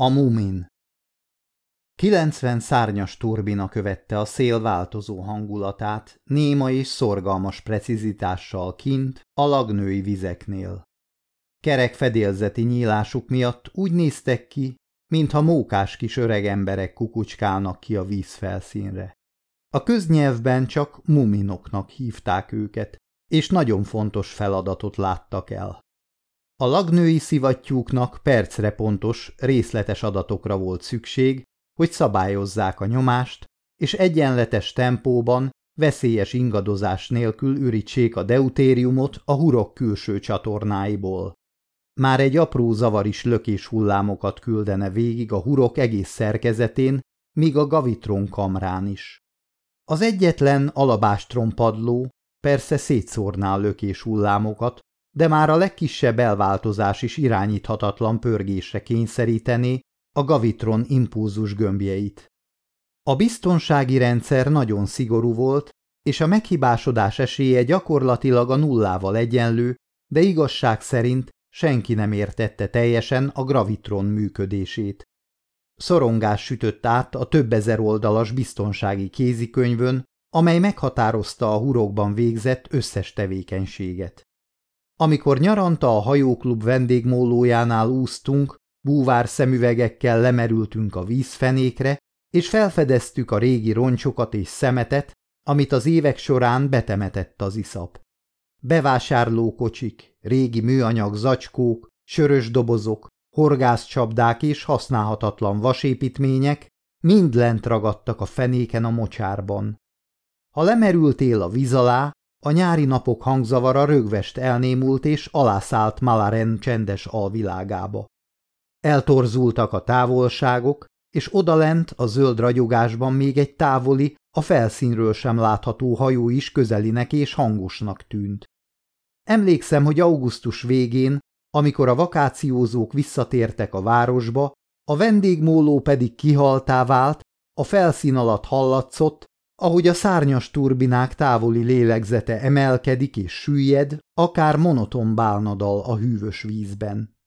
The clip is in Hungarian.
A Mumin 90 szárnyas turbina követte a szél változó hangulatát, néma és szorgalmas precizitással kint, a lagnői vizeknél. Kerek fedélzeti nyílásuk miatt úgy néztek ki, mintha mókás kis öreg emberek kukucskálnak ki a vízfelszínre. A köznyelvben csak muminoknak hívták őket, és nagyon fontos feladatot láttak el. A lagnői szivattyúknak percre pontos, részletes adatokra volt szükség, hogy szabályozzák a nyomást, és egyenletes tempóban, veszélyes ingadozás nélkül ürítsék a deutériumot a hurok külső csatornáiból. Már egy apró zavar is lökés hullámokat küldene végig a hurok egész szerkezetén, míg a gavitron kamrán is. Az egyetlen alabástron padló persze szétszórná lökés hullámokat, de már a legkisebb elváltozás is irányíthatatlan pörgésre kényszerítené a gavitron impulzus gömbjeit. A biztonsági rendszer nagyon szigorú volt, és a meghibásodás esélye gyakorlatilag a nullával egyenlő, de igazság szerint senki nem értette teljesen a gravitron működését. Szorongás sütött át a több ezer oldalas biztonsági kézikönyvön, amely meghatározta a hurokban végzett összes tevékenységet. Amikor nyaranta a hajóklub vendégmólójánál úsztunk, búvár szemüvegekkel lemerültünk a vízfenékre, és felfedeztük a régi roncsokat és szemetet, amit az évek során betemetett az iszap. Bevásárlókocsik, régi műanyag zacskók, sörös dobozok, horgászcsapdák és használhatatlan vasépítmények mind lent ragadtak a fenéken a mocsárban. Ha lemerültél a víz alá, a nyári napok hangzavara rögvest elnémult és alászállt Malaren csendes alvilágába. Eltorzultak a távolságok, és odalent a zöld ragyogásban még egy távoli, a felszínről sem látható hajó is közelinek és hangosnak tűnt. Emlékszem, hogy augusztus végén, amikor a vakációzók visszatértek a városba, a vendégmóló pedig kihaltá vált, a felszín alatt hallatszott, ahogy a szárnyas turbinák távoli lélegzete emelkedik és süllyed, akár monoton bálnadal a hűvös vízben.